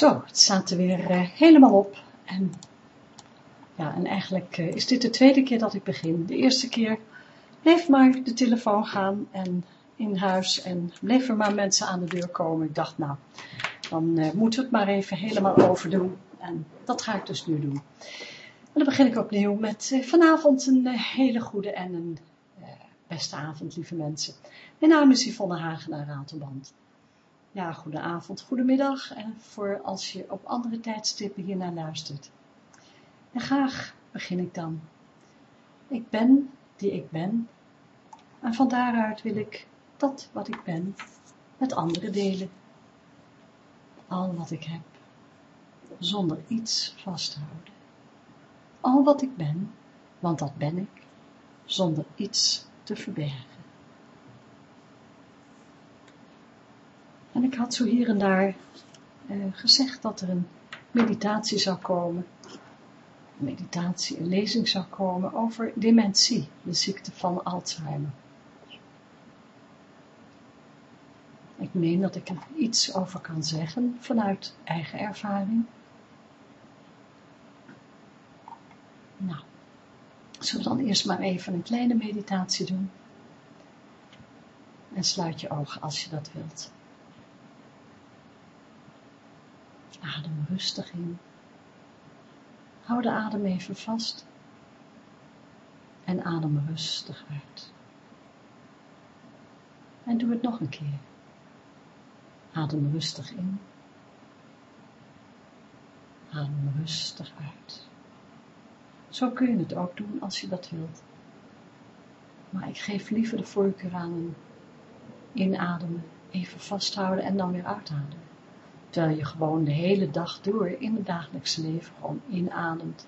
Zo, het staat er weer uh, helemaal op. En, ja, en eigenlijk uh, is dit de tweede keer dat ik begin. De eerste keer bleef maar de telefoon gaan en in huis en bleven maar mensen aan de deur komen. Ik dacht, nou, dan uh, moeten we het maar even helemaal overdoen. En dat ga ik dus nu doen. En dan begin ik opnieuw met vanavond een hele goede en een beste avond, lieve mensen. Mijn naam is Yvonne Hagenaar Ratelband ja, goedenavond, goedemiddag en voor als je op andere tijdstippen hiernaar luistert. En graag begin ik dan. Ik ben die ik ben en van daaruit wil ik dat wat ik ben met anderen delen. Al wat ik heb, zonder iets vast te houden. Al wat ik ben, want dat ben ik, zonder iets te verbergen. En ik had zo hier en daar uh, gezegd dat er een meditatie zou komen. Een meditatie, een lezing zou komen over dementie, de ziekte van Alzheimer. Ik meen dat ik er iets over kan zeggen vanuit eigen ervaring. Nou, zullen we dan eerst maar even een kleine meditatie doen. En sluit je ogen als je dat wilt. Adem rustig in. Hou de adem even vast. En adem rustig uit. En doe het nog een keer. Adem rustig in. Adem rustig uit. Zo kun je het ook doen als je dat wilt. Maar ik geef liever de voorkeur aan een inademen, even vasthouden en dan weer uitademen. Terwijl je gewoon de hele dag door in het dagelijkse leven gewoon inademt.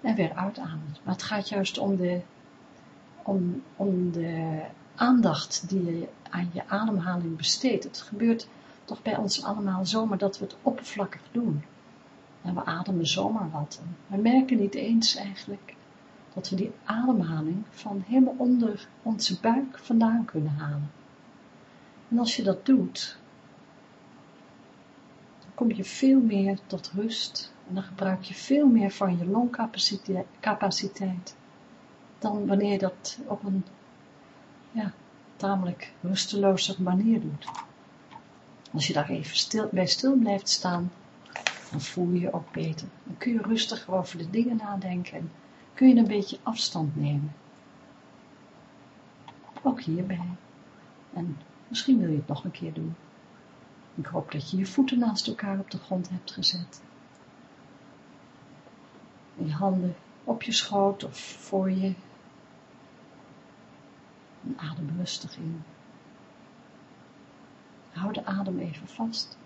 En weer uitademt. Maar het gaat juist om de, om, om de aandacht die je aan je ademhaling besteedt. Het gebeurt toch bij ons allemaal zomaar dat we het oppervlakkig doen. En we ademen zomaar wat. we merken niet eens eigenlijk dat we die ademhaling van helemaal onder onze buik vandaan kunnen halen. En als je dat doet, kom je veel meer tot rust en dan gebruik je veel meer van je longcapaciteit dan wanneer je dat op een ja, tamelijk rusteloze manier doet. Als je daar even stil, bij stil blijft staan, dan voel je je ook beter. Dan kun je rustiger over de dingen nadenken en kun je een beetje afstand nemen. Ook hierbij. En misschien wil je het nog een keer doen. Ik hoop dat je je voeten naast elkaar op de grond hebt gezet. Je handen op je schoot of voor je. En adem rustig in. Hou de adem even vast.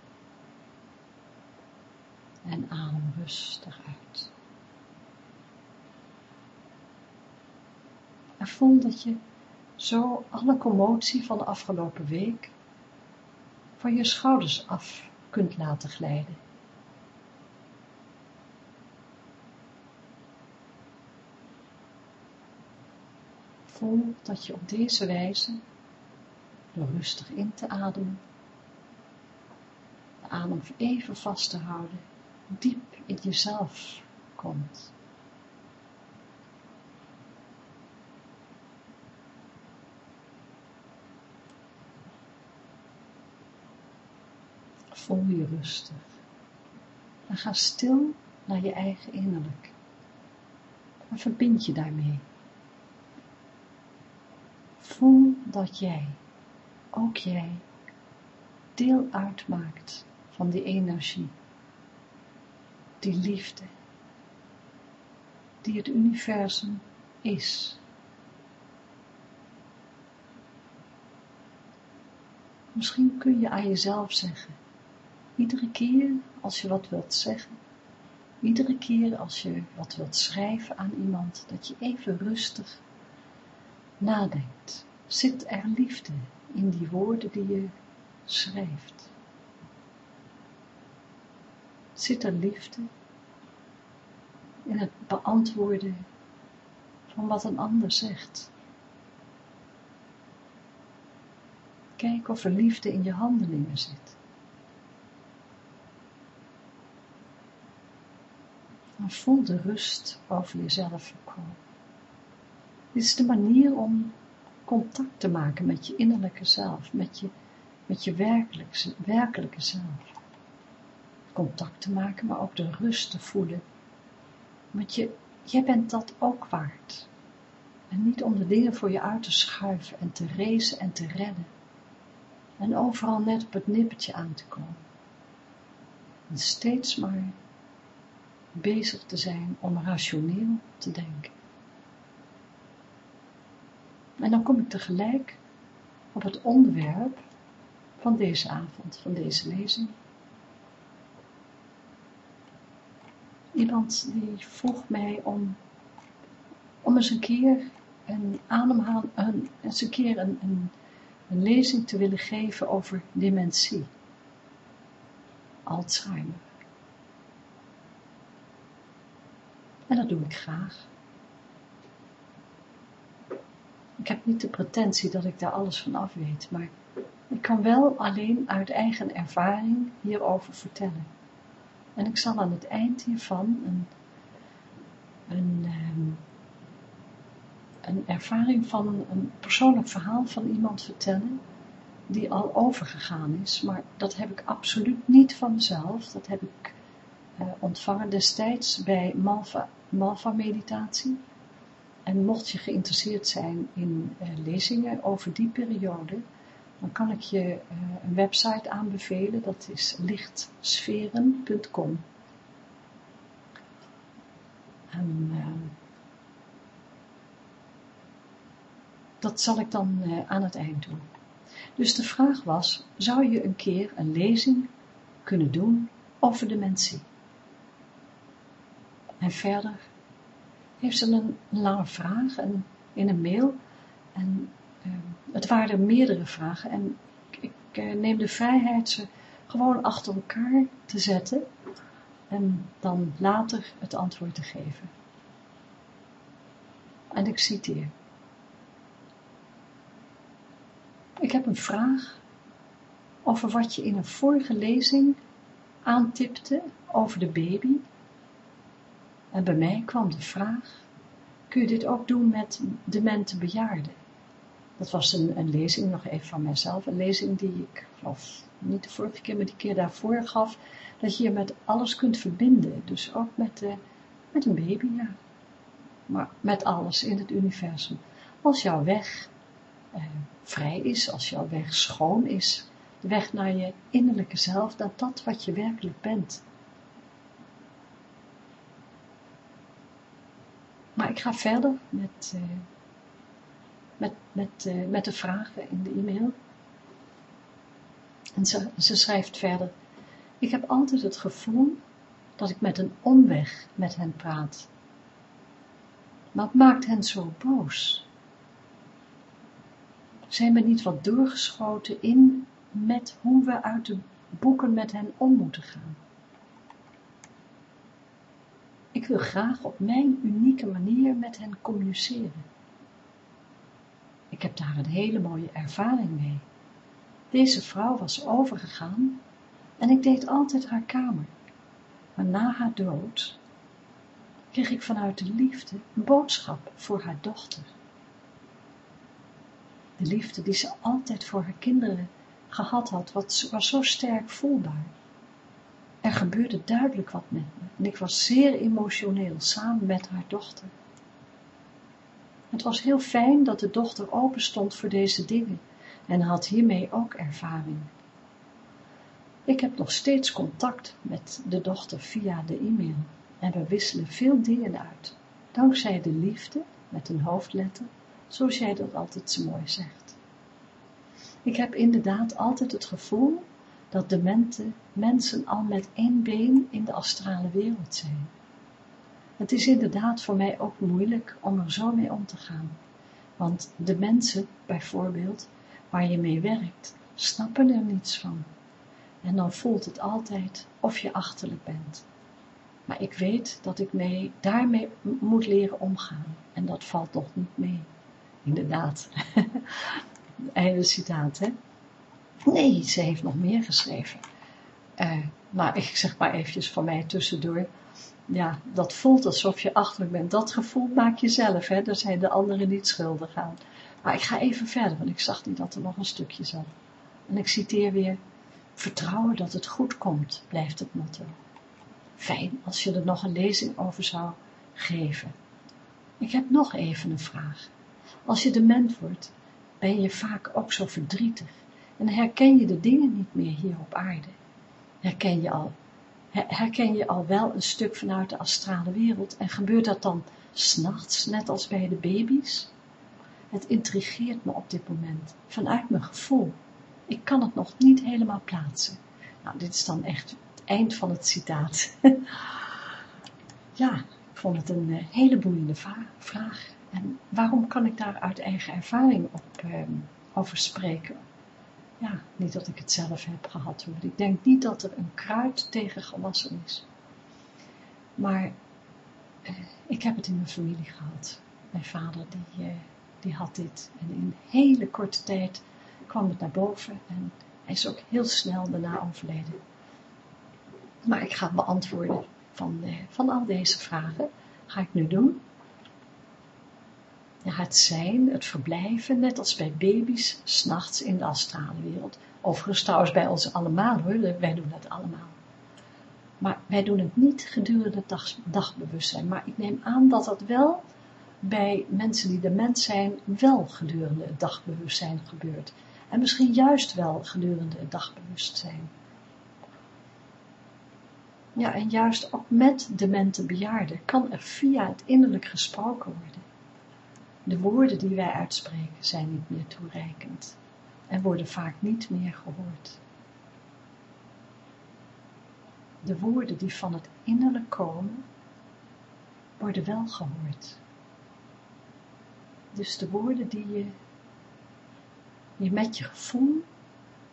En adem rustig uit. En voel dat je zo alle commotie van de afgelopen week van je schouders af kunt laten glijden. Voel dat je op deze wijze, door rustig in te ademen, de adem even vast te houden, diep in jezelf komt. Voel je rustig. En ga stil naar je eigen innerlijk. En verbind je daarmee. Voel dat jij, ook jij, deel uitmaakt van die energie, die liefde, die het universum is. Misschien kun je aan jezelf zeggen, Iedere keer als je wat wilt zeggen, iedere keer als je wat wilt schrijven aan iemand, dat je even rustig nadenkt. Zit er liefde in die woorden die je schrijft? Zit er liefde in het beantwoorden van wat een ander zegt? Kijk of er liefde in je handelingen zit. Maar voel de rust over jezelf komen. Dit is de manier om contact te maken met je innerlijke zelf, met je, met je werkelijke, werkelijke zelf. Contact te maken, maar ook de rust te voelen. Want je, jij bent dat ook waard. En niet om de dingen voor je uit te schuiven en te racen en te redden. En overal net op het nippertje aan te komen. En steeds maar bezig te zijn om rationeel te denken. En dan kom ik tegelijk op het onderwerp van deze avond, van deze lezing. Iemand die vroeg mij om, om eens een keer een ademhaal, een, eens een keer een, een lezing te willen geven over dementie. Alzheimer. En dat doe ik graag. Ik heb niet de pretentie dat ik daar alles van af weet, maar ik kan wel alleen uit eigen ervaring hierover vertellen. En ik zal aan het eind hiervan een, een, ehm, een ervaring van een persoonlijk verhaal van iemand vertellen die al overgegaan is, maar dat heb ik absoluut niet van mezelf, dat heb ik uh, ontvangen destijds bij Malva, Malva meditatie en mocht je geïnteresseerd zijn in uh, lezingen over die periode, dan kan ik je uh, een website aanbevelen, dat is lichtsferen.com. En uh, dat zal ik dan aan het eind doen. Dus de vraag was, zou je een keer een lezing kunnen doen over dementie? En verder heeft ze een lange vraag in een mail. En uh, het waren meerdere vragen. En ik, ik uh, neem de vrijheid ze gewoon achter elkaar te zetten. En dan later het antwoord te geven. En ik citeer. Ik heb een vraag over wat je in een vorige lezing aantipte over de baby en bij mij kwam de vraag, kun je dit ook doen met demente bejaarden? Dat was een, een lezing, nog even van mijzelf, een lezing die ik, of niet de vorige keer, maar die keer daarvoor gaf, dat je je met alles kunt verbinden. Dus ook met, met een baby, ja. Maar met alles in het universum. Als jouw weg eh, vrij is, als jouw weg schoon is, de weg naar je innerlijke zelf, dat dat wat je werkelijk bent. Ik ga verder met, uh, met, met, uh, met de vragen in de e-mail. En ze, ze schrijft verder, ik heb altijd het gevoel dat ik met een omweg met hen praat. Wat maakt hen zo boos? Zijn we niet wat doorgeschoten in met hoe we uit de boeken met hen om moeten gaan? Ik wil graag op mijn unieke manier met hen communiceren. Ik heb daar een hele mooie ervaring mee. Deze vrouw was overgegaan en ik deed altijd haar kamer. Maar na haar dood kreeg ik vanuit de liefde een boodschap voor haar dochter. De liefde die ze altijd voor haar kinderen gehad had, was zo sterk voelbaar. Er gebeurde duidelijk wat met me en ik was zeer emotioneel samen met haar dochter. Het was heel fijn dat de dochter open stond voor deze dingen en had hiermee ook ervaring. Ik heb nog steeds contact met de dochter via de e-mail en we wisselen veel dingen uit, dankzij de liefde met een hoofdletter, zoals jij dat altijd zo mooi zegt. Ik heb inderdaad altijd het gevoel dat demente mensen al met één been in de astrale wereld zijn. Het is inderdaad voor mij ook moeilijk om er zo mee om te gaan, want de mensen, bijvoorbeeld, waar je mee werkt, snappen er niets van. En dan voelt het altijd of je achterlijk bent. Maar ik weet dat ik mee, daarmee moet leren omgaan. En dat valt toch niet mee. Inderdaad. Einde citaat, hè. Nee, ze heeft nog meer geschreven. Maar ik zeg maar eventjes van mij tussendoor. ja, dat voelt alsof je achterlijk bent. Dat gevoel maak je zelf, hè. Daar zijn de anderen niet schuldig aan. Maar ik ga even verder, want ik zag niet dat er nog een stukje zat. En ik citeer weer, vertrouwen dat het goed komt, blijft het motto. Fijn als je er nog een lezing over zou geven. Ik heb nog even een vraag. Als je dement wordt, ben je vaak ook zo verdrietig en herken je de dingen niet meer hier op aarde. Herken je al, herken je al wel een stuk vanuit de astrale wereld en gebeurt dat dan s'nachts, net als bij de baby's? Het intrigeert me op dit moment, vanuit mijn gevoel. Ik kan het nog niet helemaal plaatsen. Nou, dit is dan echt het eind van het citaat. ja, ik vond het een eh, hele boeiende vraag. En waarom kan ik daar uit eigen ervaring op, ehm, over spreken? Ja, niet dat ik het zelf heb gehad hoor. Ik denk niet dat er een kruid tegen gewassen is. Maar eh, ik heb het in mijn familie gehad. Mijn vader die, eh, die had dit. En in hele korte tijd kwam het naar boven. En hij is ook heel snel daarna overleden. Maar ik ga beantwoorden van, eh, van al deze vragen. Ga ik nu doen het zijn, het verblijven, net als bij baby's, s'nachts in de astrale wereld. Overigens trouwens bij ons allemaal hoor, wij doen dat allemaal. Maar wij doen het niet gedurende dag, dagbewustzijn. Maar ik neem aan dat dat wel bij mensen die dement zijn, wel gedurende het dagbewustzijn gebeurt. En misschien juist wel gedurende het dagbewustzijn. Ja, en juist ook met demente bejaarden kan er via het innerlijk gesproken worden. De woorden die wij uitspreken zijn niet meer toereikend en worden vaak niet meer gehoord. De woorden die van het innerlijk komen, worden wel gehoord. Dus de woorden die je, met je gevoel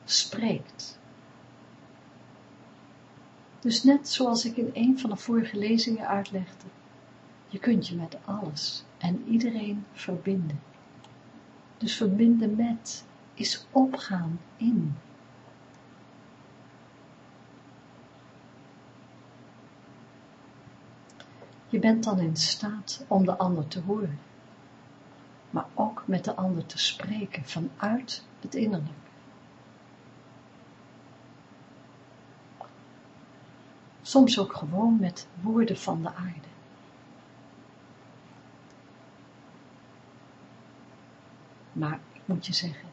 spreekt. Dus net zoals ik in een van de vorige lezingen uitlegde, je kunt je met alles en iedereen verbinden. Dus verbinden met is opgaan in. Je bent dan in staat om de ander te horen, maar ook met de ander te spreken vanuit het innerlijk. Soms ook gewoon met woorden van de aarde. Maar ik moet je zeggen,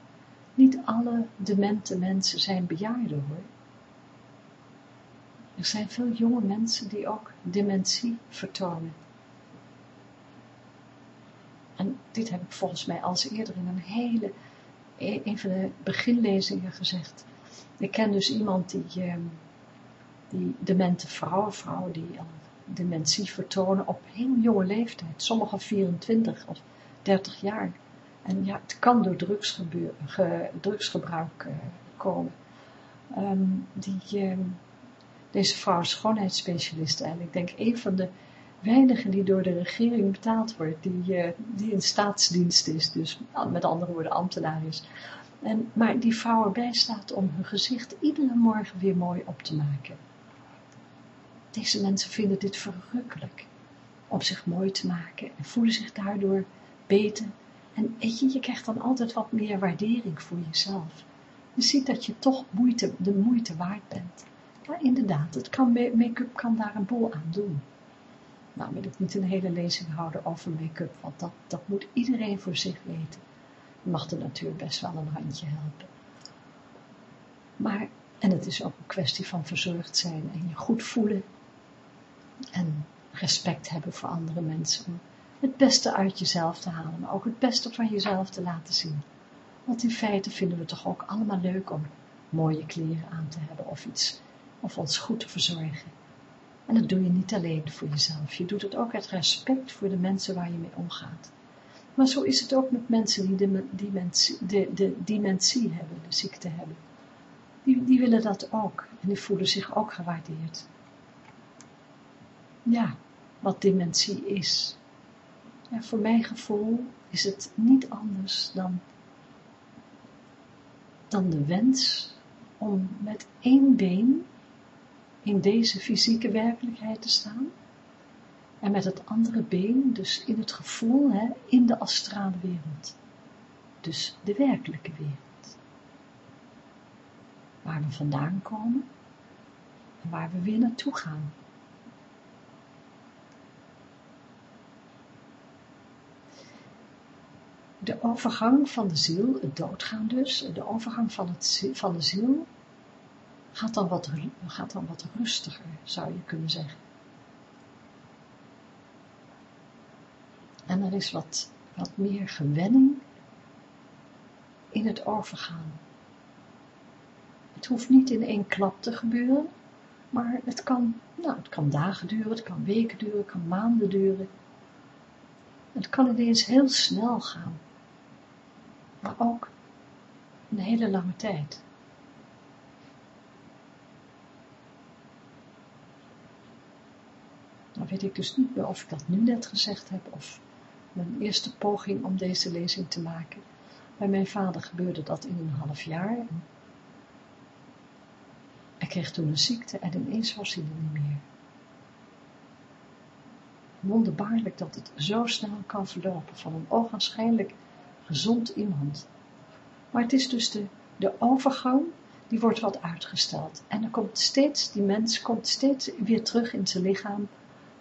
niet alle demente mensen zijn bejaarden hoor. Er zijn veel jonge mensen die ook dementie vertonen. En dit heb ik volgens mij al eerder in een hele, een van de beginlezingen gezegd. Ik ken dus iemand die, ehm, die demente vrouwen, vrouwen die al dementie vertonen op heel jonge leeftijd. Sommigen 24 of 30 jaar. En ja, het kan door drugsgebruik uh, komen. Um, die, uh, deze vrouw is schoonheidsspecialist en ik denk een van de weinigen die door de regering betaald wordt, die, uh, die in staatsdienst is, dus met andere woorden ambtenaar is. En, maar die vrouw erbij staat om hun gezicht iedere morgen weer mooi op te maken. Deze mensen vinden dit verrukkelijk, om zich mooi te maken en voelen zich daardoor beter en weet je, krijgt dan altijd wat meer waardering voor jezelf. Je ziet dat je toch moeite, de moeite waard bent. Ja, inderdaad, het make-up kan daar een boel aan doen. Nou wil ik niet een hele lezing houden over make-up, want dat, dat moet iedereen voor zich weten. Je mag de natuur best wel een handje helpen. Maar, en het is ook een kwestie van verzorgd zijn en je goed voelen. En respect hebben voor andere mensen het beste uit jezelf te halen, maar ook het beste van jezelf te laten zien. Want in feite vinden we het toch ook allemaal leuk om mooie kleren aan te hebben of iets, of ons goed te verzorgen. En dat doe je niet alleen voor jezelf, je doet het ook uit respect voor de mensen waar je mee omgaat. Maar zo is het ook met mensen die de, dementie, de, de dementie hebben, de ziekte hebben. Die, die willen dat ook en die voelen zich ook gewaardeerd. Ja, wat dementie is. En voor mijn gevoel is het niet anders dan, dan de wens om met één been in deze fysieke werkelijkheid te staan En met het andere been, dus in het gevoel, hè, in de astrale wereld. Dus de werkelijke wereld. Waar we vandaan komen en waar we weer naartoe gaan. De overgang van de ziel, het doodgaan dus, de overgang van, het, van de ziel gaat dan, wat, gaat dan wat rustiger, zou je kunnen zeggen. En er is wat, wat meer gewenning in het overgaan. Het hoeft niet in één klap te gebeuren, maar het kan, nou, het kan dagen duren, het kan weken duren, het kan maanden duren. Het kan ineens heel snel gaan, maar ook een hele lange tijd. Dan weet ik dus niet meer of ik dat nu net gezegd heb, of mijn eerste poging om deze lezing te maken. Bij mijn vader gebeurde dat in een half jaar. Hij kreeg toen een ziekte en ineens was hij er niet meer. Wonderbaarlijk dat het zo snel kan verlopen van een ogenschijnlijk gezond iemand. Maar het is dus de, de overgang, die wordt wat uitgesteld. En er komt steeds, die mens komt steeds weer terug in zijn lichaam,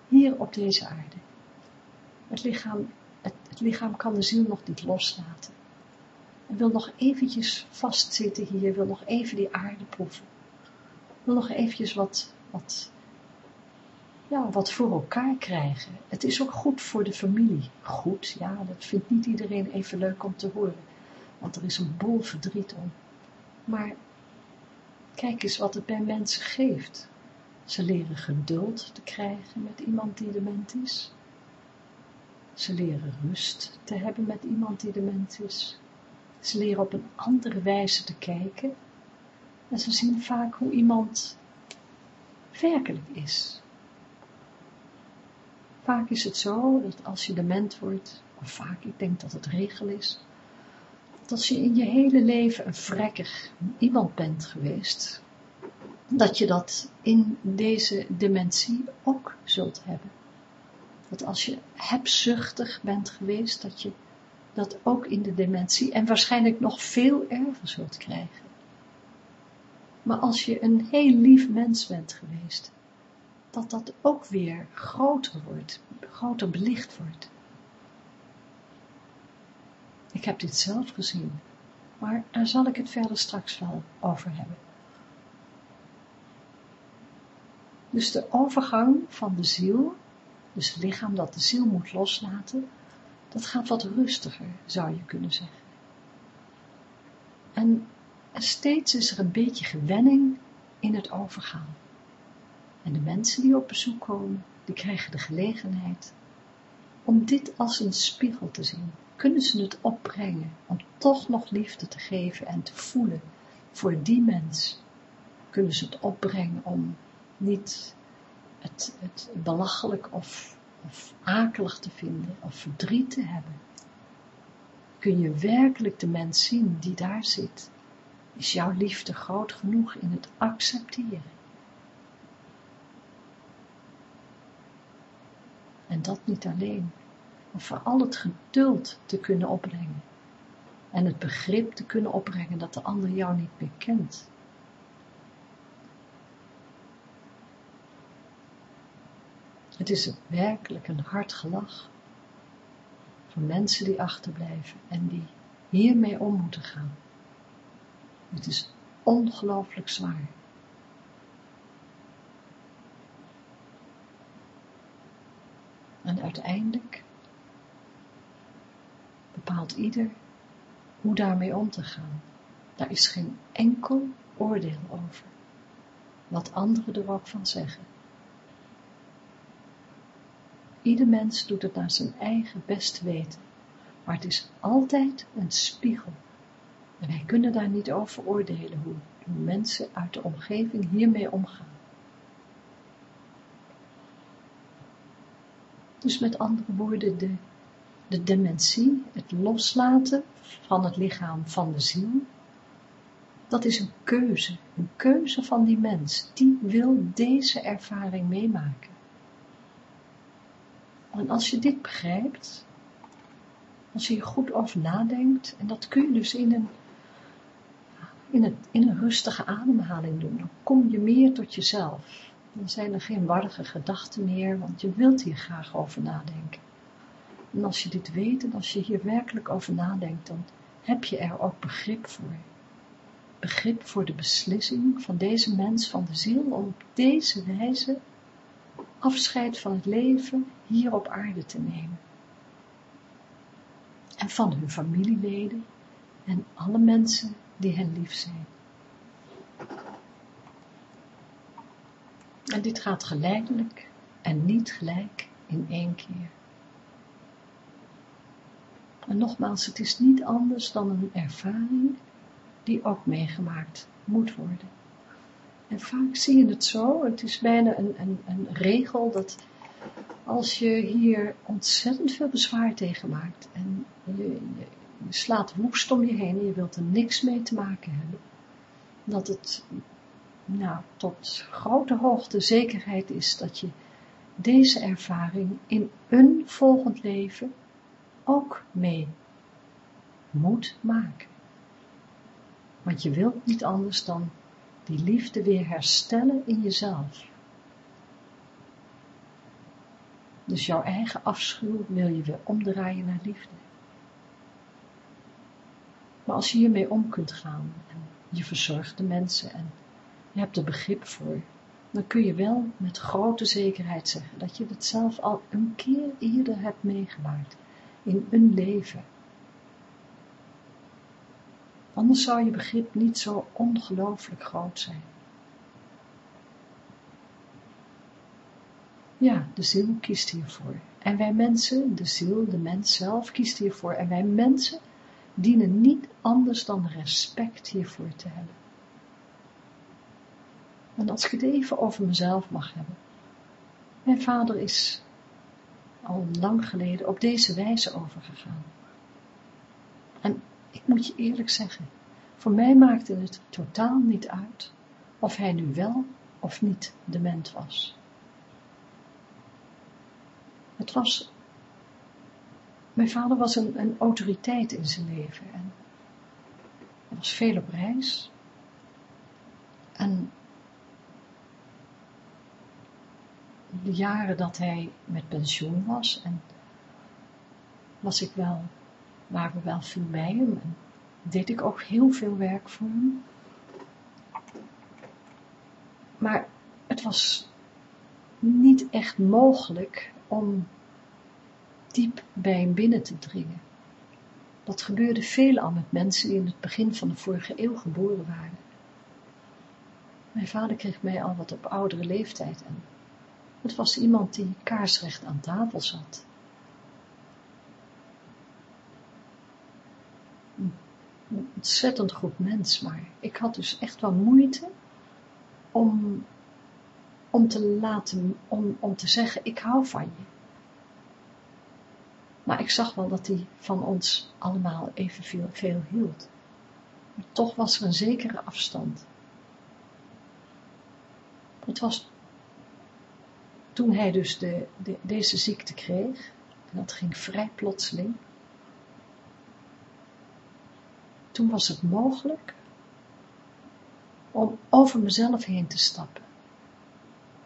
hier op deze aarde. Het lichaam, het, lichaam kan de ziel nog niet loslaten. En wil nog eventjes vastzitten hier, wil nog even die aarde proeven. Wil nog eventjes wat, wat, ja, wat voor elkaar krijgen. Het is ook goed voor de familie. Goed, ja, dat vindt niet iedereen even leuk om te horen. Want er is een bol verdriet om. Maar kijk eens wat het bij mensen geeft. Ze leren geduld te krijgen met iemand die dement is. Ze leren rust te hebben met iemand die dement is. Ze leren op een andere wijze te kijken. En ze zien vaak hoe iemand werkelijk is. Vaak is het zo dat als je dement wordt, of vaak, ik denk dat het regel is, dat je in je hele leven een vrekkig iemand bent geweest, dat je dat in deze dementie ook zult hebben. Dat als je hebzuchtig bent geweest, dat je dat ook in de dementie en waarschijnlijk nog veel erger zult krijgen. Maar als je een heel lief mens bent geweest, dat dat ook weer groter wordt, groter belicht wordt. Ik heb dit zelf gezien, maar daar zal ik het verder straks wel over hebben. Dus de overgang van de ziel, dus het lichaam dat de ziel moet loslaten, dat gaat wat rustiger, zou je kunnen zeggen. En steeds is er een beetje gewenning in het overgaan. En de mensen die op bezoek komen, die krijgen de gelegenheid om dit als een spiegel te zien. Kunnen ze het opbrengen om toch nog liefde te geven en te voelen voor die mens? Kunnen ze het opbrengen om niet het, het belachelijk of, of akelig te vinden of verdriet te hebben? Kun je werkelijk de mens zien die daar zit? Is jouw liefde groot genoeg in het accepteren? En dat niet alleen, maar vooral het geduld te kunnen opbrengen. En het begrip te kunnen opbrengen dat de ander jou niet meer kent. Het is werkelijk een hard gelach voor mensen die achterblijven en die hiermee om moeten gaan. Het is ongelooflijk zwaar. En uiteindelijk bepaalt ieder hoe daarmee om te gaan. Daar is geen enkel oordeel over. Wat anderen er ook van zeggen. Ieder mens doet het naar zijn eigen best weten, maar het is altijd een spiegel. En wij kunnen daar niet over oordelen hoe, hoe mensen uit de omgeving hiermee omgaan. Dus met andere woorden, de, de dementie, het loslaten van het lichaam van de ziel, dat is een keuze, een keuze van die mens, die wil deze ervaring meemaken. En als je dit begrijpt, als je hier goed over nadenkt, en dat kun je dus in in een, in een rustige ademhaling doen, dan kom je meer tot jezelf. Dan zijn er geen warrige gedachten meer, want je wilt hier graag over nadenken. En als je dit weet en als je hier werkelijk over nadenkt, dan heb je er ook begrip voor. Begrip voor de beslissing van deze mens van de ziel om op deze wijze afscheid van het leven hier op aarde te nemen. En van hun familieleden en alle mensen die hen lief zijn. En dit gaat geleidelijk en niet gelijk in één keer. En nogmaals, het is niet anders dan een ervaring die ook meegemaakt moet worden. En vaak zie je het zo, het is bijna een, een, een regel dat als je hier ontzettend veel bezwaar tegen maakt en je, je, je, slaat woest om je heen en je wilt er niks mee te maken hebben, dat het nou, tot grote hoogte zekerheid is dat je deze ervaring in een volgend leven ook mee moet maken. Want je wilt niet anders dan die liefde weer herstellen in jezelf. Dus jouw eigen afschuw wil je weer omdraaien naar liefde. Maar als je hiermee om kunt gaan en je verzorgt de mensen en je hebt er begrip voor, dan kun je wel met grote zekerheid zeggen dat je het zelf al een keer eerder hebt meegemaakt in een leven. Anders zou je begrip niet zo ongelooflijk groot zijn. Ja, de ziel kiest hiervoor. En wij mensen, de ziel, de mens zelf, kiest hiervoor. En wij mensen dienen niet anders dan respect hiervoor te hebben. En het even over mezelf mag hebben. Mijn vader is al lang geleden op deze wijze overgegaan. En ik moet je eerlijk zeggen, voor mij maakte het totaal niet uit of hij nu wel of niet dement was. Het was, mijn vader was een, een autoriteit in zijn leven en hij was veel op reis en de jaren dat hij met pensioen was en was ik wel, waren we wel veel bij hem en deed ik ook heel veel werk voor hem. Maar het was niet echt mogelijk om diep bij hem binnen te dringen. Dat gebeurde veelal met mensen die in het begin van de vorige eeuw geboren waren. Mijn vader kreeg mij al wat op oudere leeftijd en het was iemand die kaarsrecht aan tafel zat. Een ontzettend goed mens, maar ik had dus echt wel moeite om, om te laten, om, om te zeggen, ik hou van je. Maar ik zag wel dat hij van ons allemaal evenveel veel hield. Maar toch was er een zekere afstand. Het was toen hij dus de, de, deze ziekte kreeg, en dat ging vrij plotseling, toen was het mogelijk om over mezelf heen te stappen.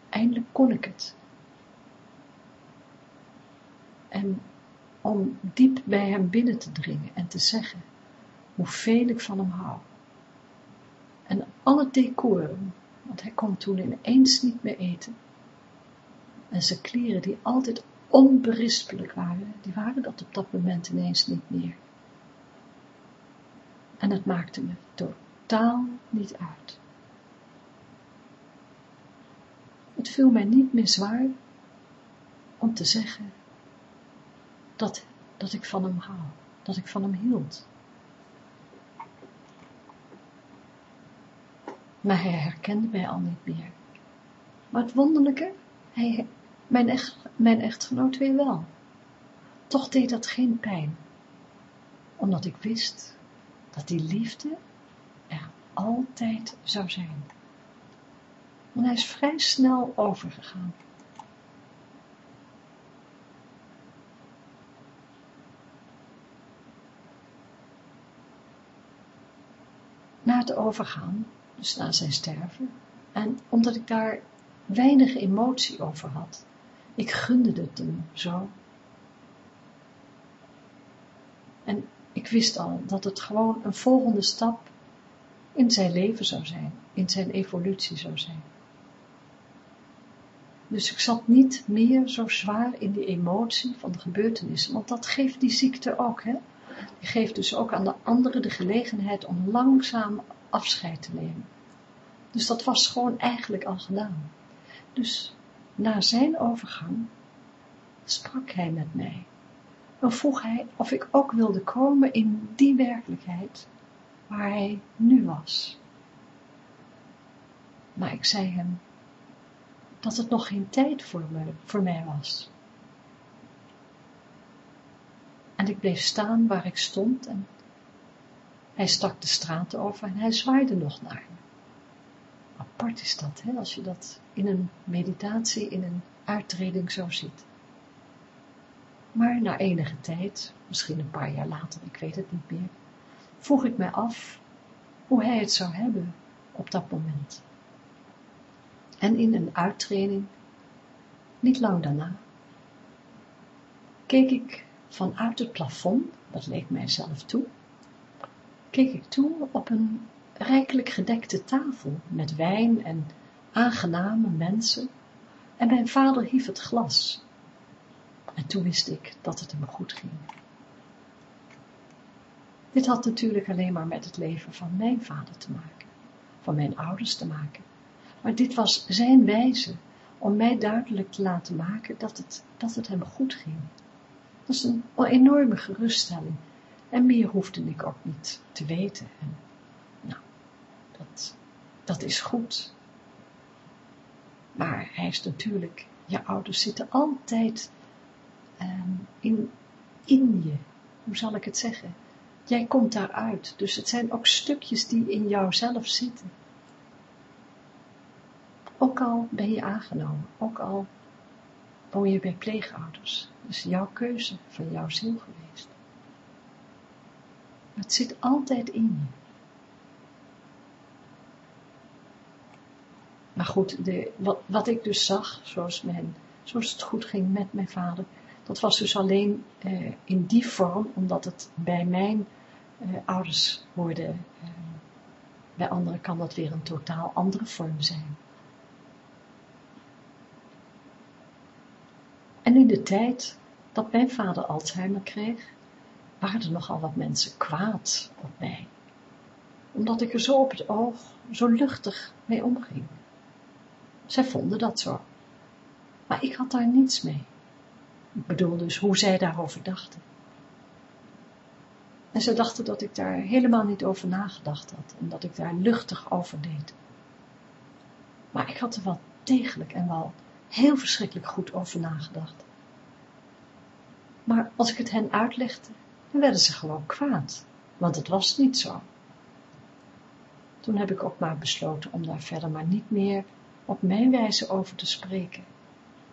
Eindelijk kon ik het. En om diep bij hem binnen te dringen en te zeggen hoeveel ik van hem hou. En alle decorum, want hij kon toen ineens niet meer eten, en zijn kleren die altijd onberispelijk waren, die waren dat op dat moment ineens niet meer. En het maakte me totaal niet uit. Het viel mij niet meer zwaar om te zeggen dat, dat ik van hem hou, dat ik van hem hield. Maar hij herkende mij al niet meer. Maar het wonderlijke, hij, mijn, echt, mijn echtgenoot weer wel. Toch deed dat geen pijn, omdat ik wist dat die liefde er altijd zou zijn. En hij is vrij snel overgegaan. Na het overgaan, dus na zijn sterven, en omdat ik daar weinig emotie over had, ik gunde het hem zo. En ik wist al dat het gewoon een volgende stap in zijn leven zou zijn, in zijn evolutie zou zijn. Dus ik zat niet meer zo zwaar in die emotie van de gebeurtenissen, want dat geeft die ziekte ook, hè. Die geeft dus ook aan de anderen de gelegenheid om langzaam afscheid te nemen. Dus dat was gewoon eigenlijk al gedaan. Dus na zijn overgang sprak hij met mij. En vroeg hij of ik ook wilde komen in die werkelijkheid waar hij nu was. Maar ik zei hem dat het nog geen tijd voor, me, voor mij was. En ik bleef staan waar ik stond en hij stak de straat over en hij zwaaide nog naar me. Apart is dat, hè, als je dat in een meditatie, in een uittreding zo ziet. Maar na enige tijd, misschien een paar jaar later, ik weet het niet meer, vroeg ik mij af hoe hij het zou hebben op dat moment. En in een uittraining, niet lang daarna, keek ik vanuit het plafond, dat leek mijzelf toe, keek ik toe op een rijkelijk gedekte tafel met wijn en aangename mensen en mijn vader hief het glas. En toen wist ik dat het hem goed ging. Dit had natuurlijk alleen maar met het leven van mijn vader te maken, van mijn ouders te maken. Maar dit was zijn wijze om mij duidelijk te laten maken dat het, dat het hem goed ging. Dat is een enorme geruststelling. En meer hoefde ik ook niet te weten. En, nou, dat, dat is goed. Maar hij is natuurlijk, je ouders zitten altijd um, in, in je. Hoe zal ik het zeggen? Jij komt daaruit. Dus het zijn ook stukjes die in jouzelf zitten. Ook al ben je aangenomen, ook al woon je bij pleegouders. Dat is jouw keuze van jouw ziel geweest. Het zit altijd in je. Maar goed, de, wat, wat, ik dus zag, zoals, zoals het goed ging met mijn vader, dat was dus alleen eh, in die vorm, omdat het bij mijn eh, ouders hoorde. Eh, bij anderen kan dat weer een totaal andere vorm zijn. En in de tijd dat mijn vader Alzheimer kreeg, waren er nogal wat mensen kwaad op mij. Omdat ik er zo op het oog, zo luchtig mee omging. Zij vonden dat zo. Maar ik had daar niets mee. Ik bedoel dus hoe zij daarover dachten. En ze dachten dat ik daar helemaal niet over nagedacht had en dat ik daar luchtig over deed. Maar ik had er wel degelijk en wel heel verschrikkelijk goed over nagedacht. Maar als ik het hen uitlegde, dan werden ze gewoon kwaad, want het was niet zo. Toen heb ik ook maar besloten om daar verder maar niet meer op mijn wijze over te spreken.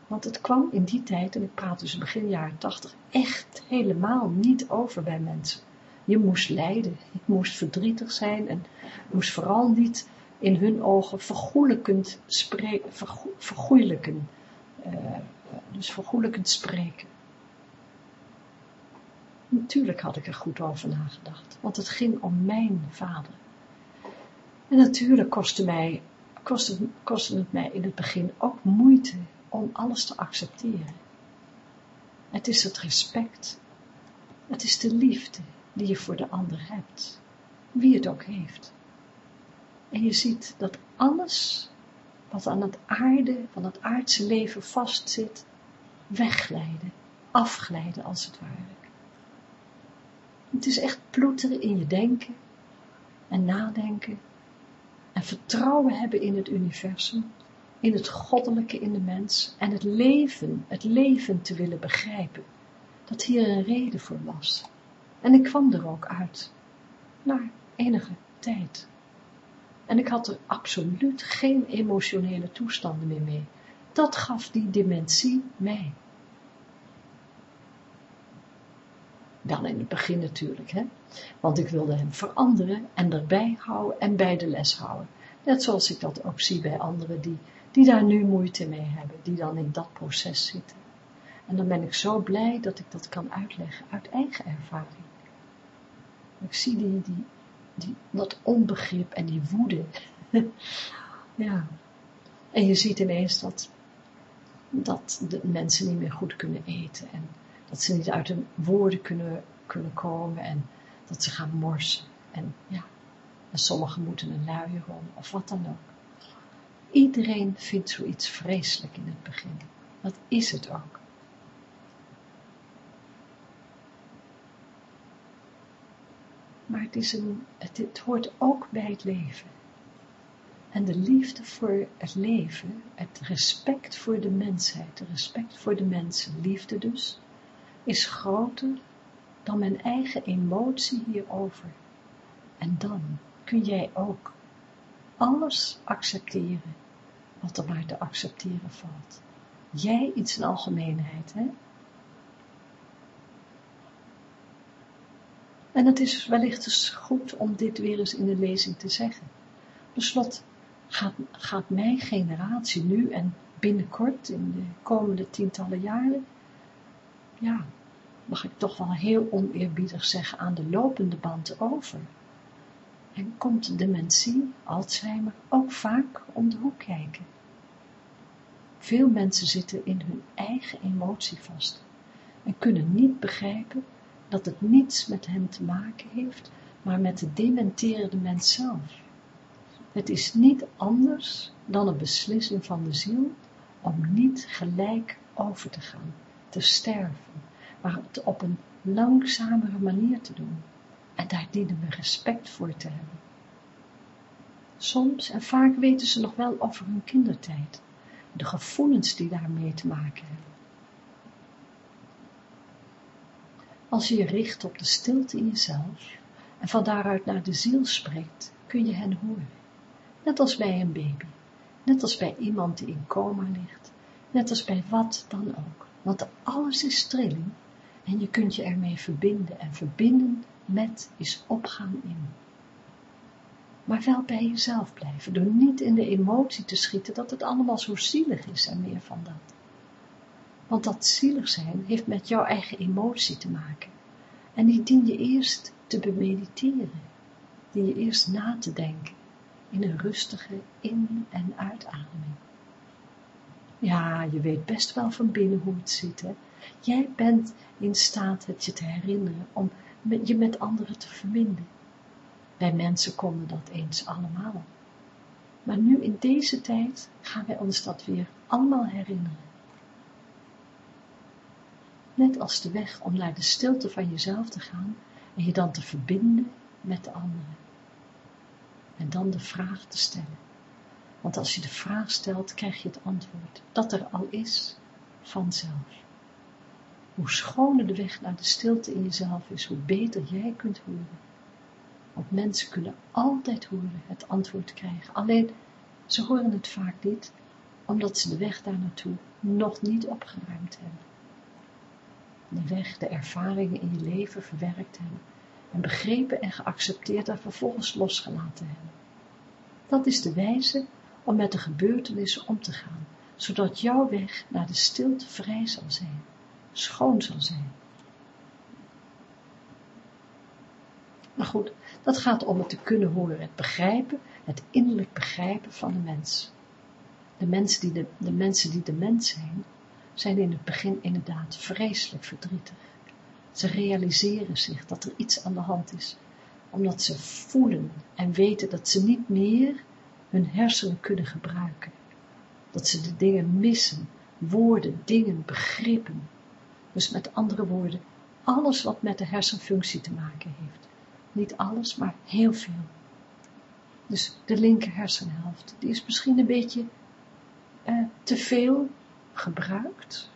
Want het kwam in die tijd, en ik praat dus begin jaren tachtig, echt helemaal niet over bij mensen. Je moest lijden, je moest verdrietig zijn en moest vooral niet in hun ogen vergoelijkend spreken, uh, dus vergoelijkend spreken. Natuurlijk had ik er goed over nagedacht, want het ging om mijn vader. En natuurlijk kostte, mij, kostte, kostte het mij in het begin ook moeite om alles te accepteren. Het is het respect, het is de liefde die je voor de ander hebt, wie het ook heeft. En je ziet dat alles wat aan het aarde, van het aardse leven vastzit, wegglijden, afglijden als het ware. Het is echt ploeteren in je denken en nadenken en vertrouwen hebben in het universum, in het goddelijke in de mens en het leven, het leven te willen begrijpen, dat hier een reden voor was. En ik kwam er ook uit, na enige tijd. En ik had er absoluut geen emotionele toestanden meer mee. Dat gaf die dimensie mij. Wel in het begin natuurlijk, hè. Want ik wilde hem veranderen en erbij houden en bij de les houden. Net zoals ik dat ook zie bij anderen die, die daar nu moeite mee hebben, die dan in dat proces zitten. En dan ben ik zo blij dat ik dat kan uitleggen uit eigen ervaring. Ik zie die, die, die, dat onbegrip en die woede. ja. En je ziet ineens dat, dat de mensen niet meer goed kunnen eten en dat ze niet uit hun woorden kunnen, kunnen komen en dat ze gaan morsen. En ja, en sommigen moeten een luier om of wat dan ook. Iedereen vindt zoiets vreselijk in het begin. Dat is het ook. Maar het, is een, het, het hoort ook bij het leven. En de liefde voor het leven, het respect voor de mensheid, de respect voor de mensen, liefde dus, is groter dan mijn eigen emotie hierover. En dan kun jij ook alles accepteren wat er maar te accepteren valt. Jij iets in algemeenheid, hè? En het is wellicht dus goed om dit weer eens in de lezing te zeggen. Beslot gaat, gaat mijn generatie nu en binnenkort, in de komende tientallen jaren, ja, mag ik toch wel heel oneerbiedig zeggen, aan de lopende band over. En komt dementie, Alzheimer, ook vaak om de hoek kijken. Veel mensen zitten in hun eigen emotie vast en kunnen niet begrijpen dat het niets met hen te maken heeft, maar met de dementerende mens zelf. Het is niet anders dan een beslissing van de ziel om niet gelijk over te gaan, te sterven, maar het op een langzamere manier te doen. En daar dienen we respect voor te hebben. Soms en vaak weten ze nog wel over hun kindertijd, de gevoelens die daarmee te maken hebben. Als je je richt op de stilte in jezelf en van daaruit naar de ziel spreekt, kun je hen horen. Net als bij een baby, net als bij iemand die in coma ligt, net als bij wat dan ook. Want alles is trilling en je kunt je ermee verbinden en verbinden met is opgaan in. Maar wel bij jezelf blijven, door niet in de emotie te schieten dat het allemaal zo zielig is en meer van dat. Want dat zielig zijn heeft met jouw eigen emotie te maken. En die dien je eerst te bemediteren, dien je eerst na te denken in een rustige in- en uitademing. Ja, je weet best wel van binnen hoe het zit, hè. Jij bent in staat het je te herinneren om je met anderen te verbinden. Wij mensen konden dat eens allemaal. Maar nu in deze tijd gaan wij ons dat weer allemaal herinneren. Net als de weg om naar de stilte van jezelf te gaan en je dan te verbinden met de anderen. En dan de vraag te stellen. Want als je de vraag stelt, krijg je het antwoord dat er al is, vanzelf. Hoe schoner de weg naar de stilte in jezelf is, hoe beter jij kunt horen. Want mensen kunnen altijd horen, het antwoord krijgen. Alleen, ze horen het vaak niet, omdat ze de weg daar naartoe nog niet opgeruimd hebben. De weg, de ervaringen in je leven verwerkt hebben en begrepen en geaccepteerd en vervolgens losgelaten hebben. Dat is de wijze om met de gebeurtenissen om te gaan, zodat jouw weg naar de stilte vrij zal zijn, schoon zal zijn. Maar goed, dat gaat om het te kunnen horen, het begrijpen, het innerlijk begrijpen van de mens. De mensen die de, de mensen die de mens zijn, zijn in het begin inderdaad vreselijk verdrietig. Ze realiseren zich dat er iets aan de hand is, omdat ze voelen en weten dat ze niet meer hun hersenen kunnen gebruiken. Dat ze de dingen missen, woorden, dingen, begrippen. Dus met andere woorden, alles wat met de hersenfunctie te maken heeft. Niet alles, maar heel veel. Dus de linker hersenhelft, die is misschien een beetje eh, te veel gebruikt.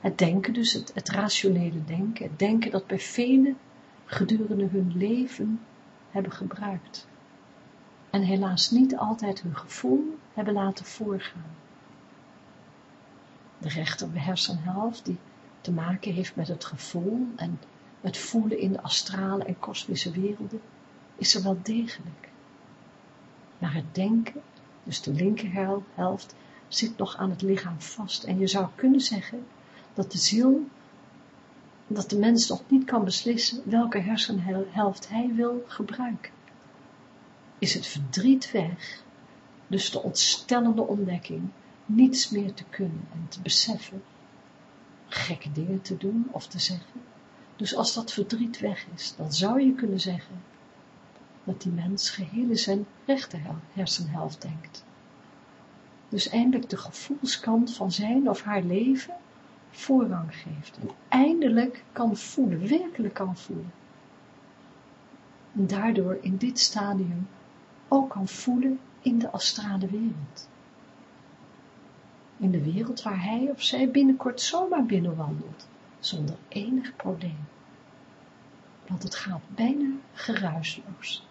Het denken dus, het, het rationele denken, het denken dat bij velen gedurende hun leven hebben gebruikt. En helaas niet altijd hun gevoel hebben laten voorgaan. De rechter hersenhelft die te maken heeft met het gevoel en het voelen in de astrale en kosmische werelden, is er wel degelijk. Maar het denken, dus de linkerhelft, zit nog aan het lichaam vast. En je zou kunnen zeggen dat de ziel, dat de mens nog niet kan beslissen welke hersenhelft hij wil gebruiken. Is het verdriet weg, dus de ontstellende ontdekking, niets meer te kunnen en te beseffen, gekke dingen te doen of te zeggen. Dus als dat verdriet weg is, dan zou je kunnen zeggen dat die mens geheel in zijn rechter hersenhelft denkt. Dus eindelijk de gevoelskant van zijn of haar leven voorrang geeft. Eindelijk kan voelen, werkelijk kan voelen. En daardoor in dit stadium ook kan voelen in de astrale wereld. In de wereld waar hij of zij binnenkort zomaar binnenwandelt, zonder enig probleem. Want het gaat bijna geruisloos,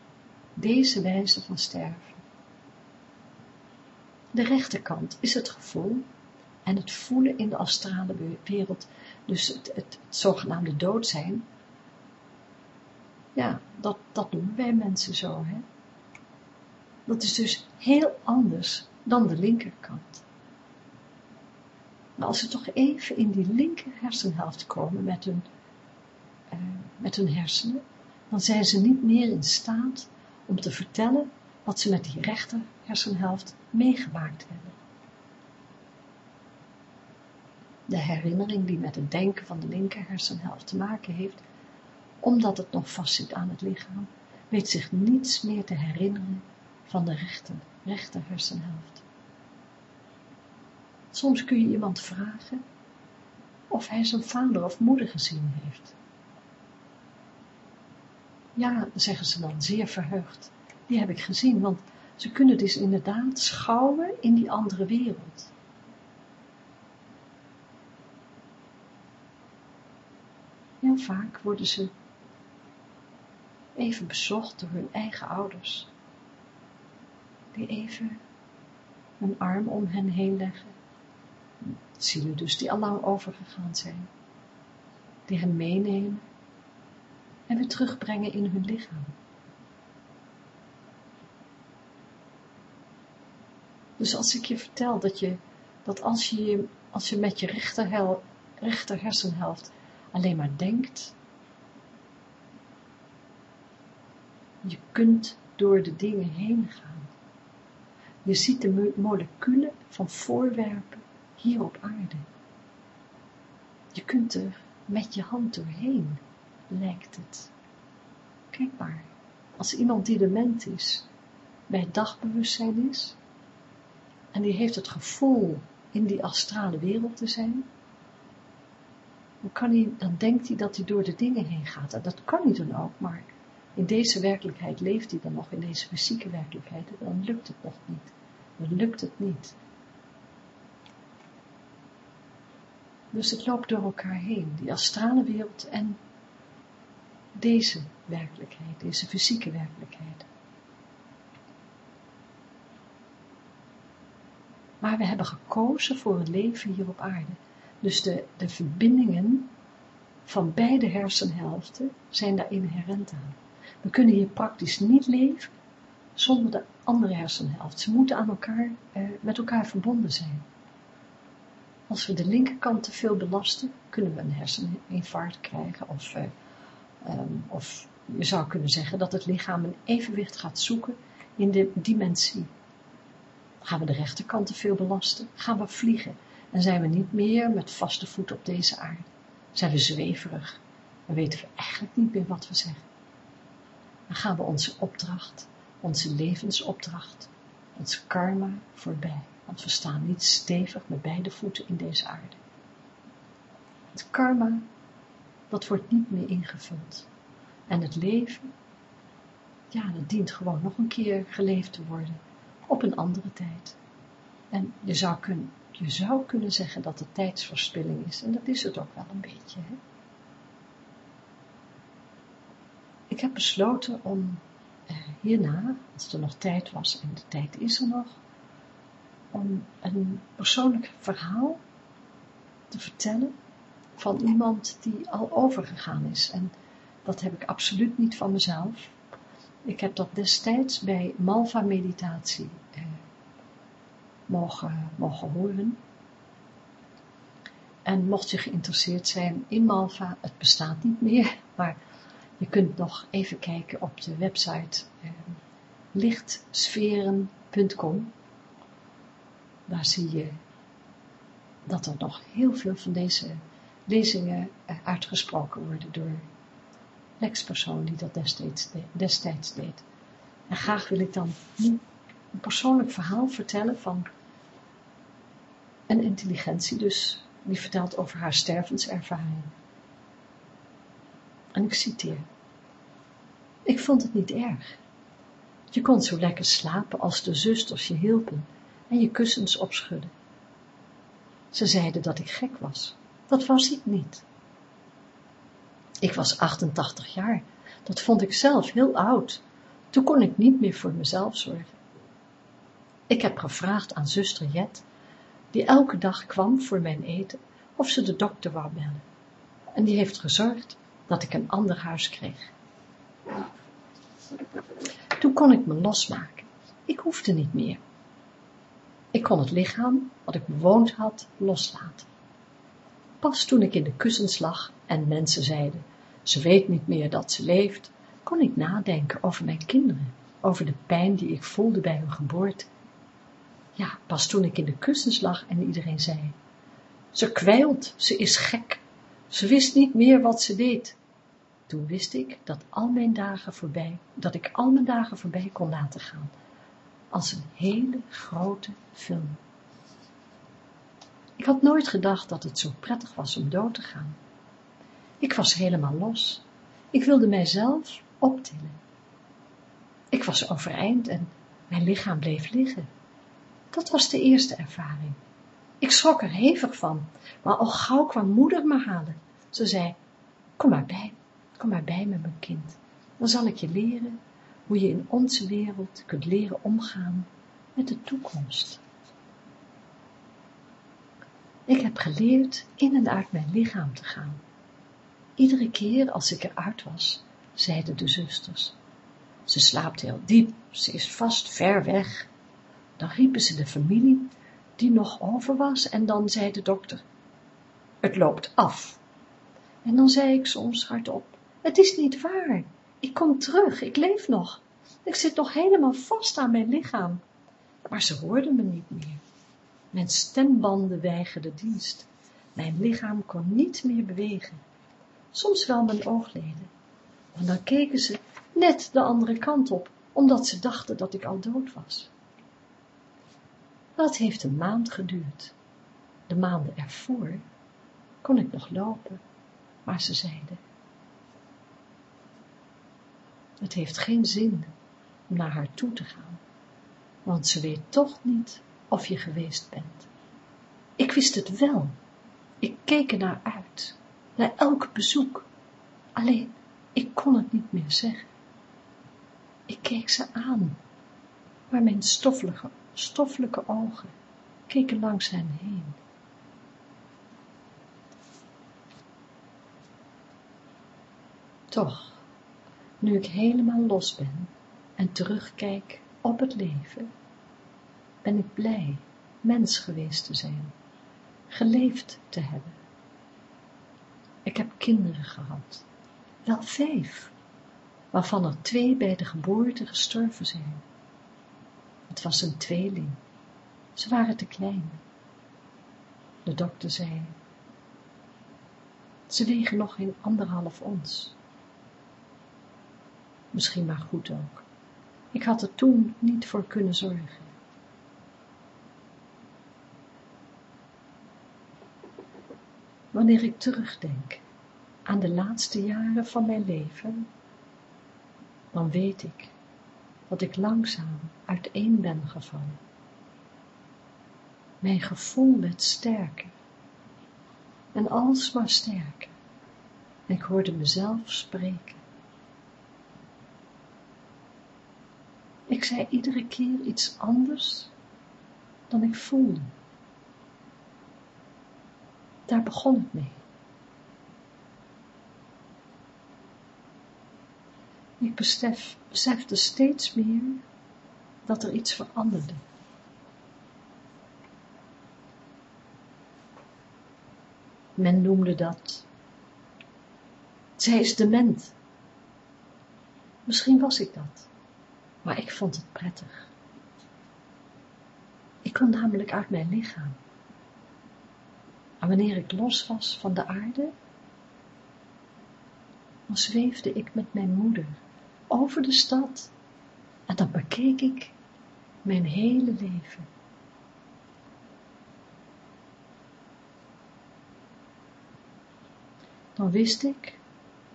deze wijze van sterven. De rechterkant is het gevoel en het voelen in de astrale wereld, dus het, het, het zogenaamde dood zijn. Ja, dat, dat doen wij mensen zo, hè. Dat is dus heel anders dan de linkerkant. Maar als ze toch even in die linker hersenhelft komen met hun, uh, met hun hersenen, dan zijn ze niet meer in staat om te vertellen wat ze met die rechter hersenhelft meegemaakt hebben. De herinnering die met het denken van de linker hersenhelft te maken heeft, omdat het nog vastzit aan het lichaam, weet zich niets meer te herinneren van de rechter, rechter hersenhelft. Soms kun je iemand vragen of hij zijn vader of moeder gezien heeft. Ja, zeggen ze dan, zeer verheugd. Die heb ik gezien, want ze kunnen dus inderdaad schouwen in die andere wereld. Heel vaak worden ze even bezocht door hun eigen ouders, die even een arm om hen heen leggen. Zielen dus die al lang overgegaan zijn, die hen meenemen en weer terugbrengen in hun lichaam. Dus als ik je vertel dat je, dat als je, als je met je rechter, rechter hersenhelft alleen maar denkt, je kunt door de dingen heen gaan. Je ziet de moleculen van voorwerpen hier op aarde. Je kunt er met je hand doorheen, lijkt het. Kijk maar, als iemand die dement is, bij dagbewustzijn is, en die heeft het gevoel in die astrale wereld te zijn, dan, kan hij, dan denkt hij dat hij door de dingen heen gaat. En dat kan hij dan ook, maar in deze werkelijkheid leeft hij dan nog, in deze fysieke werkelijkheid, dan lukt het nog niet. Dan lukt het niet. Dus het loopt door elkaar heen, die astrale wereld en deze werkelijkheid, deze fysieke werkelijkheid. Maar we hebben gekozen voor een leven hier op aarde. Dus de, de verbindingen van beide hersenhelften zijn daar inherent aan. We kunnen hier praktisch niet leven zonder de andere hersenhelft. Ze moeten aan elkaar, eh, met elkaar verbonden zijn. Als we de linkerkant te veel belasten, kunnen we een herseninfarct krijgen of, eh, um, of je zou kunnen zeggen dat het lichaam een evenwicht gaat zoeken in de dimensie Gaan we de rechterkant te veel belasten? Gaan we vliegen? En zijn we niet meer met vaste voet op deze aarde? Zijn we zweverig? Dan weten we eigenlijk niet meer wat we zeggen. Dan gaan we onze opdracht, onze levensopdracht, onze karma voorbij. Want we staan niet stevig met beide voeten in deze aarde. Het karma, dat wordt niet meer ingevuld. En het leven, ja, dat dient gewoon nog een keer geleefd te worden op een andere tijd. En je zou, kun, je zou kunnen zeggen dat het tijdsverspilling is, en dat is het ook wel een beetje. Hè? Ik heb besloten om eh, hierna, als er nog tijd was, en de tijd is er nog, om een persoonlijk verhaal te vertellen van iemand die al overgegaan is. En dat heb ik absoluut niet van mezelf. Ik heb dat destijds bij Malva meditatie eh, mogen, mogen horen. En mocht je geïnteresseerd zijn in Malva, het bestaat niet meer, maar je kunt nog even kijken op de website eh, lichtsferen.com. Daar zie je dat er nog heel veel van deze lezingen eh, uitgesproken worden door l'expersoon die dat destijds, destijds deed. En graag wil ik dan een persoonlijk verhaal vertellen van een intelligentie dus, die vertelt over haar stervenservaring. En ik citeer. Ik vond het niet erg. Je kon zo lekker slapen als de zusters je hielpen en je kussens opschudden. Ze zeiden dat ik gek was. Dat was ik niet. Ik was 88 jaar. Dat vond ik zelf heel oud. Toen kon ik niet meer voor mezelf zorgen. Ik heb gevraagd aan zuster Jet, die elke dag kwam voor mijn eten, of ze de dokter wou bellen. En die heeft gezorgd dat ik een ander huis kreeg. Toen kon ik me losmaken. Ik hoefde niet meer. Ik kon het lichaam, wat ik bewoond had, loslaten. Pas toen ik in de kussens lag en mensen zeiden, ze weet niet meer dat ze leeft, kon ik nadenken over mijn kinderen, over de pijn die ik voelde bij hun geboorte. Ja, pas toen ik in de kussens lag en iedereen zei, ze kwijlt, ze is gek, ze wist niet meer wat ze deed. Toen wist ik dat al mijn dagen voorbij, dat ik al mijn dagen voorbij kon laten gaan, als een hele grote film. Ik had nooit gedacht dat het zo prettig was om dood te gaan. Ik was helemaal los. Ik wilde mijzelf optillen. Ik was overeind en mijn lichaam bleef liggen. Dat was de eerste ervaring. Ik schrok er hevig van, maar al gauw kwam moeder me halen. Ze zei, kom maar bij, kom maar bij met mijn kind. Dan zal ik je leren hoe je in onze wereld kunt leren omgaan met de toekomst. Ik heb geleerd in en uit mijn lichaam te gaan. Iedere keer als ik eruit was, zeiden de zusters. Ze slaapt heel diep, ze is vast ver weg. Dan riepen ze de familie die nog over was en dan zei de dokter, het loopt af. En dan zei ik soms hardop, het is niet waar, ik kom terug, ik leef nog. Ik zit nog helemaal vast aan mijn lichaam. Maar ze hoorden me niet meer. Mijn stembanden weigerden dienst. Mijn lichaam kon niet meer bewegen. Soms wel mijn oogleden. Maar dan keken ze net de andere kant op, omdat ze dachten dat ik al dood was. Dat heeft een maand geduurd. De maanden ervoor kon ik nog lopen, maar ze zeiden, het heeft geen zin om naar haar toe te gaan, want ze weet toch niet of je geweest bent. Ik wist het wel. Ik keek er naar uit, naar elk bezoek. Alleen, ik kon het niet meer zeggen. Ik keek ze aan, maar mijn stoffelijke, stoffelijke ogen keken langs hen heen. Toch, nu ik helemaal los ben en terugkijk op het leven, ben ik blij mens geweest te zijn, geleefd te hebben. Ik heb kinderen gehad, wel vijf, waarvan er twee bij de geboorte gestorven zijn. Het was een tweeling, ze waren te klein. De dokter zei, ze wegen nog geen anderhalf ons. Misschien maar goed ook. Ik had er toen niet voor kunnen zorgen. Wanneer ik terugdenk aan de laatste jaren van mijn leven, dan weet ik dat ik langzaam uiteen ben gevallen. Mijn gevoel werd sterker en alsmaar sterker. Ik hoorde mezelf spreken. Ik zei iedere keer iets anders dan ik voelde. Daar begon het mee. Ik besef, besefte steeds meer dat er iets veranderde. Men noemde dat, zij is dement. Misschien was ik dat, maar ik vond het prettig. Ik kon namelijk uit mijn lichaam. En wanneer ik los was van de aarde, dan zweefde ik met mijn moeder over de stad en dan bekeek ik mijn hele leven. Dan wist ik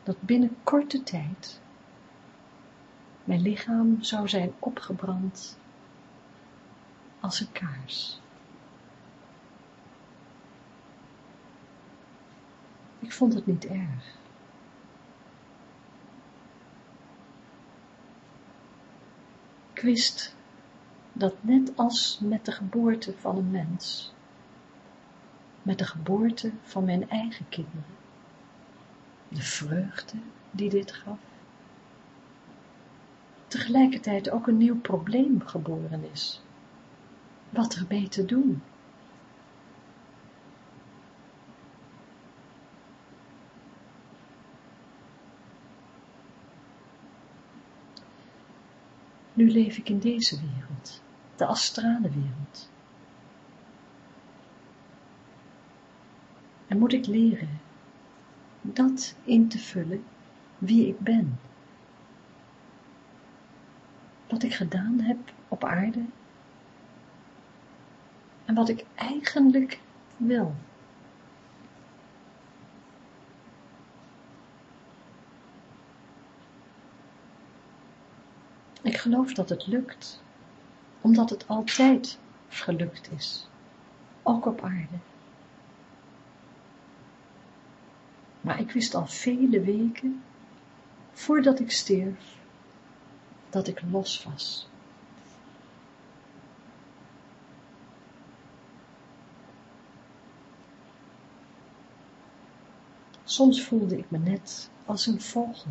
dat binnen korte tijd mijn lichaam zou zijn opgebrand als een kaars. Ik vond het niet erg. Ik wist dat net als met de geboorte van een mens, met de geboorte van mijn eigen kinderen, de vreugde die dit gaf, tegelijkertijd ook een nieuw probleem geboren is. Wat ermee te doen? Nu leef ik in deze wereld, de astrale wereld. En moet ik leren dat in te vullen wie ik ben. Wat ik gedaan heb op aarde en wat ik eigenlijk wil. Ik geloof dat het lukt, omdat het altijd gelukt is, ook op aarde. Maar ik wist al vele weken, voordat ik stierf, dat ik los was. Soms voelde ik me net als een vogel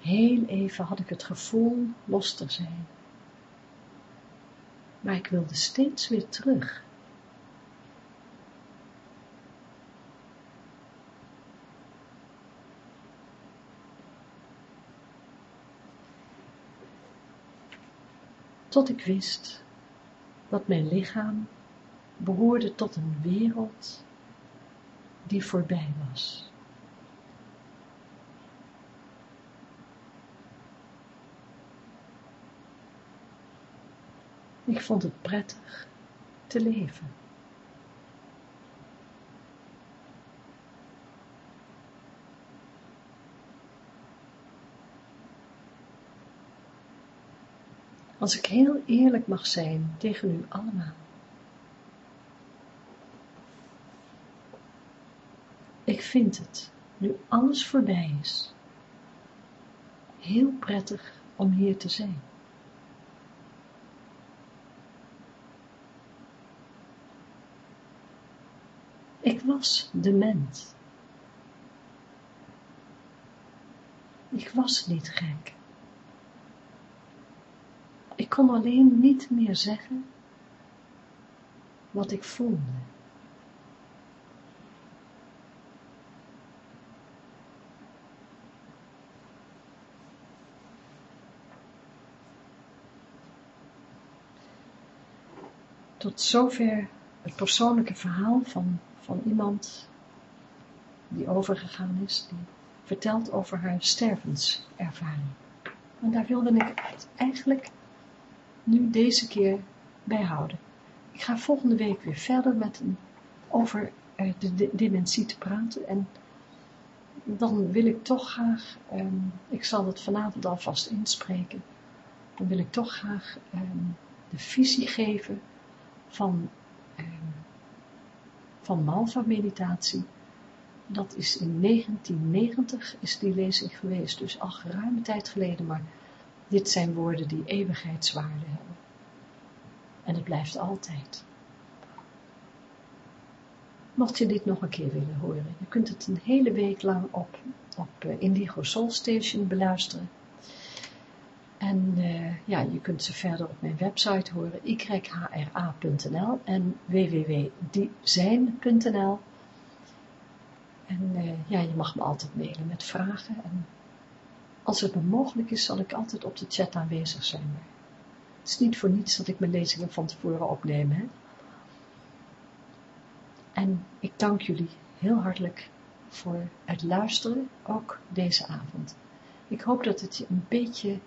Heel even had ik het gevoel los te zijn. Maar ik wilde steeds weer terug. Tot ik wist dat mijn lichaam behoorde tot een wereld die voorbij was. Ik vond het prettig te leven. Als ik heel eerlijk mag zijn tegen u allemaal. Ik vind het, nu alles voorbij is, heel prettig om hier te zijn. Ik was dement. Ik was niet gek. Ik kon alleen niet meer zeggen wat ik voelde. Tot zover het persoonlijke verhaal van van iemand die overgegaan is, die vertelt over haar stervenservaring. En daar wilde ik het eigenlijk nu deze keer bij houden. Ik ga volgende week weer verder met een, over uh, de, dementie te praten en dan wil ik toch graag, um, ik zal het vanavond alvast inspreken, dan wil ik toch graag um, de visie geven van um, van Malva meditatie. Dat is in 1990 is die lezing geweest, dus al geruime tijd geleden, maar dit zijn woorden die eeuwigheidswaarde hebben. En het blijft altijd. Mocht je dit nog een keer willen horen, je kunt het een hele week lang op op uh, Indigo Soul Station beluisteren. En uh, ja, je kunt ze verder op mijn website horen, yhra.nl en www.dizijn.nl. En uh, ja, je mag me altijd mailen met vragen. En als het me mogelijk is, zal ik altijd op de chat aanwezig zijn. Maar het is niet voor niets dat ik mijn lezingen van tevoren opneem. Hè? En ik dank jullie heel hartelijk voor het luisteren, ook deze avond. Ik hoop dat het je een beetje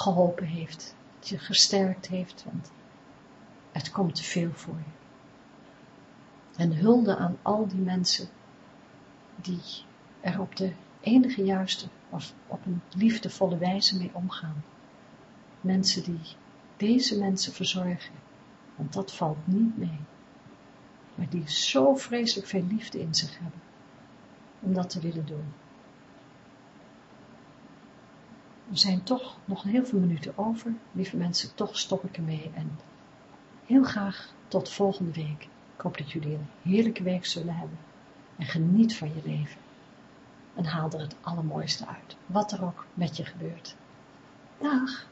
geholpen heeft, dat je gesterkt heeft, want het komt te veel voor je. En hulde aan al die mensen die er op de enige juiste of op een liefdevolle wijze mee omgaan. Mensen die deze mensen verzorgen, want dat valt niet mee, maar die zo vreselijk veel liefde in zich hebben, om dat te willen doen. Er zijn toch nog heel veel minuten over, lieve mensen, toch stop ik ermee en heel graag tot volgende week. Ik hoop dat jullie een heerlijke week zullen hebben en geniet van je leven. En haal er het allermooiste uit, wat er ook met je gebeurt. Dag!